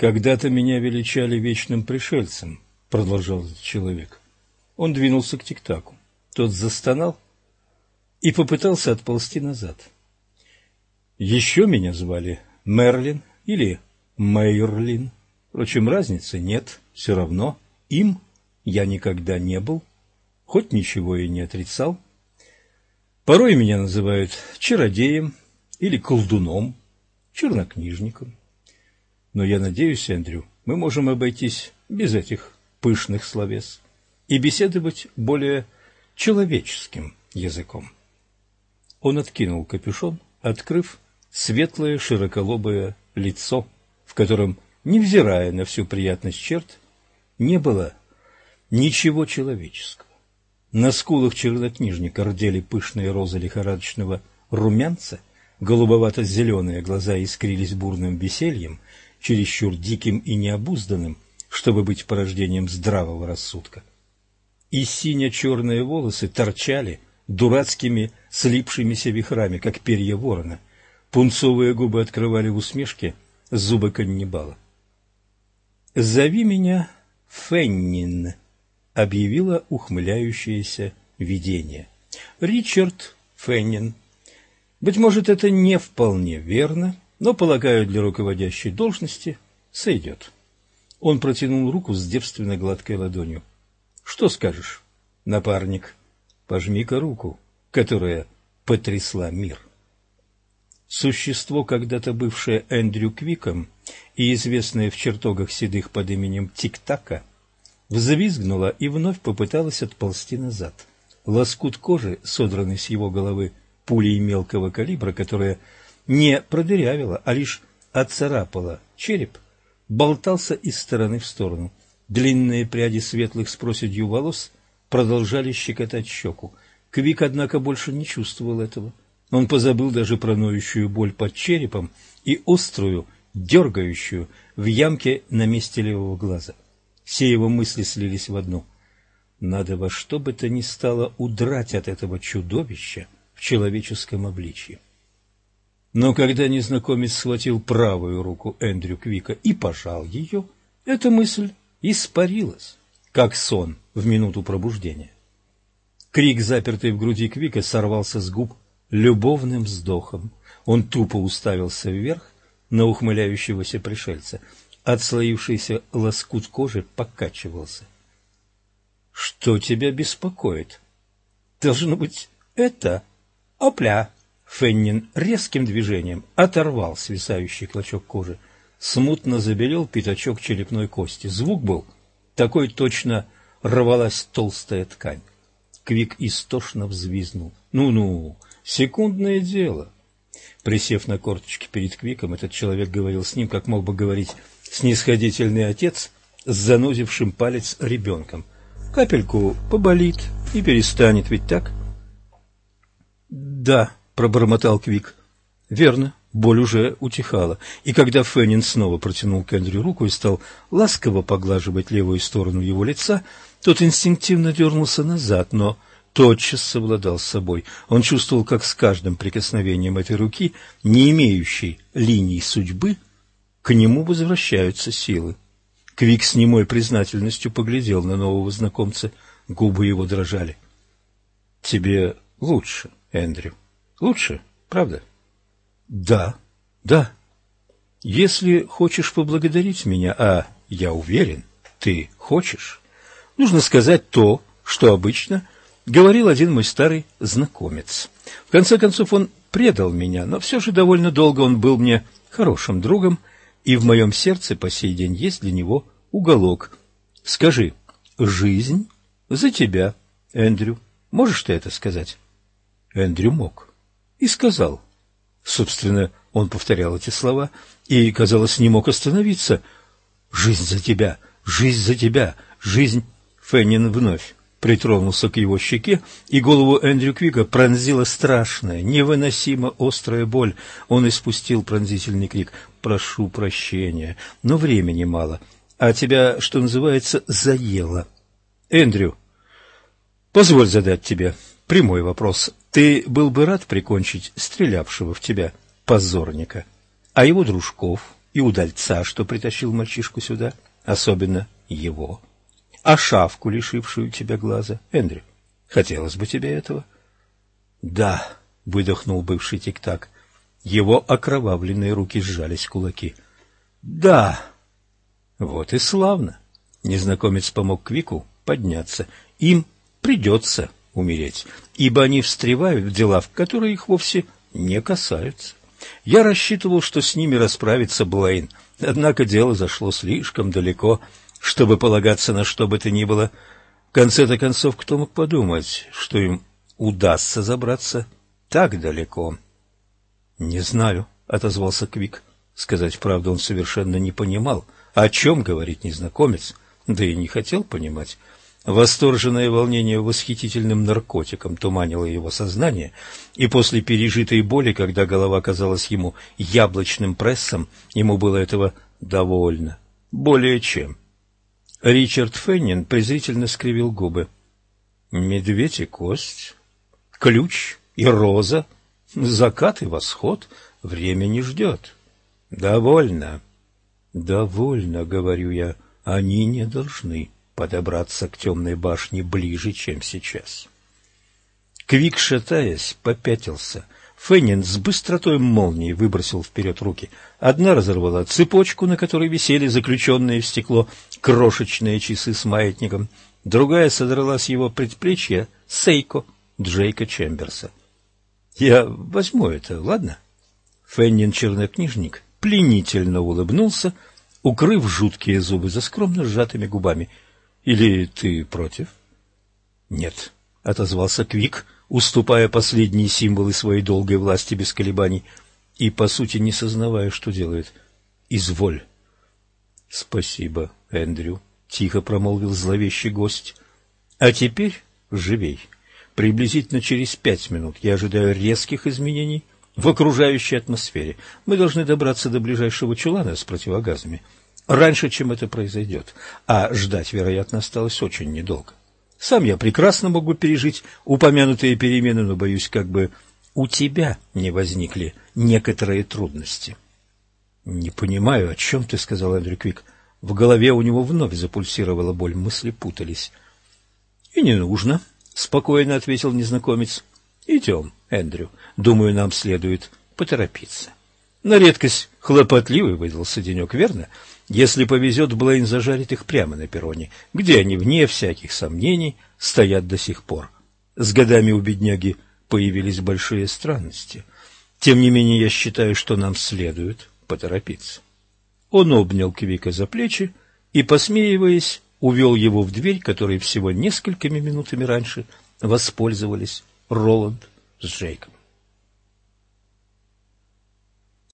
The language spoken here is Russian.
«Когда-то меня величали вечным пришельцем», — продолжал этот человек. Он двинулся к тик-таку. Тот застонал и попытался отползти назад. Еще меня звали Мерлин или Мейрлин. Впрочем, разницы нет, все равно им я никогда не был, хоть ничего и не отрицал. Порой меня называют чародеем или колдуном, чернокнижником. Но я надеюсь, Эндрю, мы можем обойтись без этих пышных словес и беседовать более человеческим языком. Он откинул капюшон, открыв светлое широколобое лицо, в котором, невзирая на всю приятность черт, не было ничего человеческого. На скулах чернокнижника рдели пышные розы лихорадочного румянца, голубовато-зеленые глаза искрились бурным весельем, чересчур диким и необузданным, чтобы быть порождением здравого рассудка. И сине-черные волосы торчали дурацкими слипшимися вихрами, как перья ворона. Пунцовые губы открывали в усмешке зубы каннибала. «Зови меня Феннин», — объявило ухмыляющееся видение. «Ричард Феннин. Быть может, это не вполне верно, но, полагаю, для руководящей должности сойдет». Он протянул руку с девственно гладкой ладонью. Что скажешь, напарник? Пожми-ка руку, которая потрясла мир. Существо, когда-то бывшее Эндрю Квиком и известное в чертогах седых под именем Тик-Така, взвизгнуло и вновь попыталось отползти назад. Лоскут кожи, содранный с его головы пулей мелкого калибра, которая не продырявила, а лишь отцарапала череп, болтался из стороны в сторону. Длинные пряди светлых с проседью волос продолжали щекотать щеку. Квик, однако, больше не чувствовал этого. Он позабыл даже про ноющую боль под черепом и острую, дергающую в ямке на месте левого глаза. Все его мысли слились в одну. Надо во что бы то ни стало удрать от этого чудовища в человеческом обличье. Но когда незнакомец схватил правую руку Эндрю Квика и пожал ее, эта мысль испарилась, как сон в минуту пробуждения. Крик, запертый в груди Квика, сорвался с губ любовным вздохом. Он тупо уставился вверх на ухмыляющегося пришельца. Отслоившийся лоскут кожи покачивался. — Что тебя беспокоит? — Должно быть, это... Опля! Феннин резким движением оторвал свисающий клочок кожи смутно забелел пятачок черепной кости. Звук был такой точно рвалась толстая ткань. Квик истошно взвизнул. «Ну-ну, секундное дело». Присев на корточки перед Квиком, этот человек говорил с ним, как мог бы говорить снисходительный отец с занозившим палец ребенком. «Капельку поболит и перестанет, ведь так?» «Да», — пробормотал Квик. «Верно, Боль уже утихала, и когда Феннин снова протянул к Эндрю руку и стал ласково поглаживать левую сторону его лица, тот инстинктивно дернулся назад, но тотчас совладал с собой. Он чувствовал, как с каждым прикосновением этой руки, не имеющей линии судьбы, к нему возвращаются силы. Квик с немой признательностью поглядел на нового знакомца, губы его дрожали. — Тебе лучше, Эндрю. Лучше, правда? — да, да. Если хочешь поблагодарить меня, а я уверен, ты хочешь, нужно сказать то, что обычно говорил один мой старый знакомец. В конце концов, он предал меня, но все же довольно долго он был мне хорошим другом, и в моем сердце по сей день есть для него уголок. Скажи, жизнь за тебя, Эндрю. Можешь ты это сказать? Эндрю мог. И сказал. Собственно, он повторял эти слова и, казалось, не мог остановиться. «Жизнь за тебя! Жизнь за тебя! Жизнь!» Феннин вновь притронулся к его щеке, и голову Эндрю Квика пронзила страшная, невыносимо острая боль. Он испустил пронзительный крик «Прошу прощения, но времени мало, а тебя, что называется, заело». «Эндрю, позволь задать тебе прямой вопрос. Ты был бы рад прикончить стрелявшего в тебя позорника, а его дружков и удальца, что притащил мальчишку сюда, особенно его, а шавку, лишившую тебя глаза. Эндрю, хотелось бы тебе этого? — Да, — выдохнул бывший тик-так. Его окровавленные руки сжались в кулаки. — Да. — Вот и славно. Незнакомец помог Квику подняться. Им придется умереть, ибо они встревают в дела, в которые их вовсе не касаются. Я рассчитывал, что с ними расправится Блейн, однако дело зашло слишком далеко, чтобы полагаться на что бы то ни было. В конце-то концов, кто мог подумать, что им удастся забраться так далеко? — Не знаю, — отозвался Квик. Сказать правду он совершенно не понимал, о чем говорит незнакомец, да и не хотел понимать. Восторженное волнение восхитительным наркотиком туманило его сознание, и после пережитой боли, когда голова казалась ему яблочным прессом, ему было этого довольно. Более чем. Ричард Феннин презрительно скривил губы. «Медведь и кость, ключ и роза, закат и восход, время не ждет. Довольно». «Довольно», — говорю я, — «они не должны» подобраться к темной башне ближе, чем сейчас. Квик, шатаясь, попятился. Феннин с быстротой молнии выбросил вперед руки. Одна разорвала цепочку, на которой висели заключенные в стекло крошечные часы с маятником. Другая содрала с его предплечья Сейко Джейка Чемберса. «Я возьму это, ладно?» Феннин, чернокнижник, пленительно улыбнулся, укрыв жуткие зубы за скромно сжатыми губами — или ты против? Нет, отозвался Квик, уступая последние символы своей долгой власти без колебаний и, по сути, не сознавая, что делает. Изволь. Спасибо, Эндрю, тихо промолвил зловещий гость. А теперь живей. Приблизительно через пять минут я ожидаю резких изменений в окружающей атмосфере. Мы должны добраться до ближайшего чулана с противогазами раньше, чем это произойдет, а ждать, вероятно, осталось очень недолго. Сам я прекрасно могу пережить упомянутые перемены, но боюсь, как бы у тебя не возникли некоторые трудности. — Не понимаю, о чем ты сказал, Эндрю Квик. В голове у него вновь запульсировала боль, мысли путались. — И не нужно, — спокойно ответил незнакомец. — Идем, Эндрю. Думаю, нам следует поторопиться. На редкость хлопотливый выдался денек, верно? — если повезет, Блейн зажарит их прямо на перроне, где они, вне всяких сомнений, стоят до сих пор. С годами у бедняги появились большие странности. Тем не менее, я считаю, что нам следует поторопиться. Он обнял Квика за плечи и, посмеиваясь, увел его в дверь, которой всего несколькими минутами раньше воспользовались Роланд с Джейком.